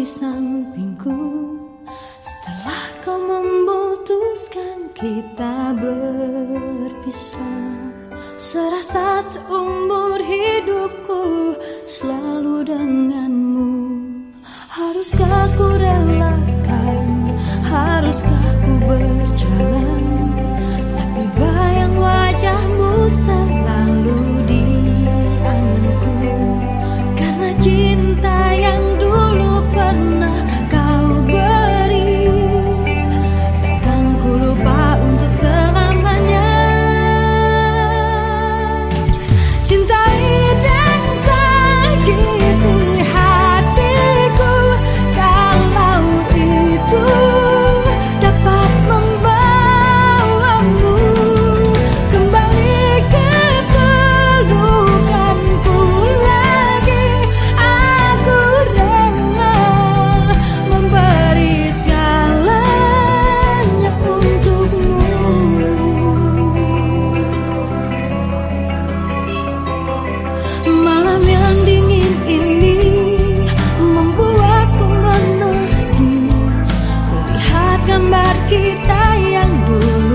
di sampingku. Setelah kau memutuskan kita berpisah Serasa seumur hidupku selalu denganmu. Haruskah ku relakan, haruskah ku berjalan kita yang dulu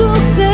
独自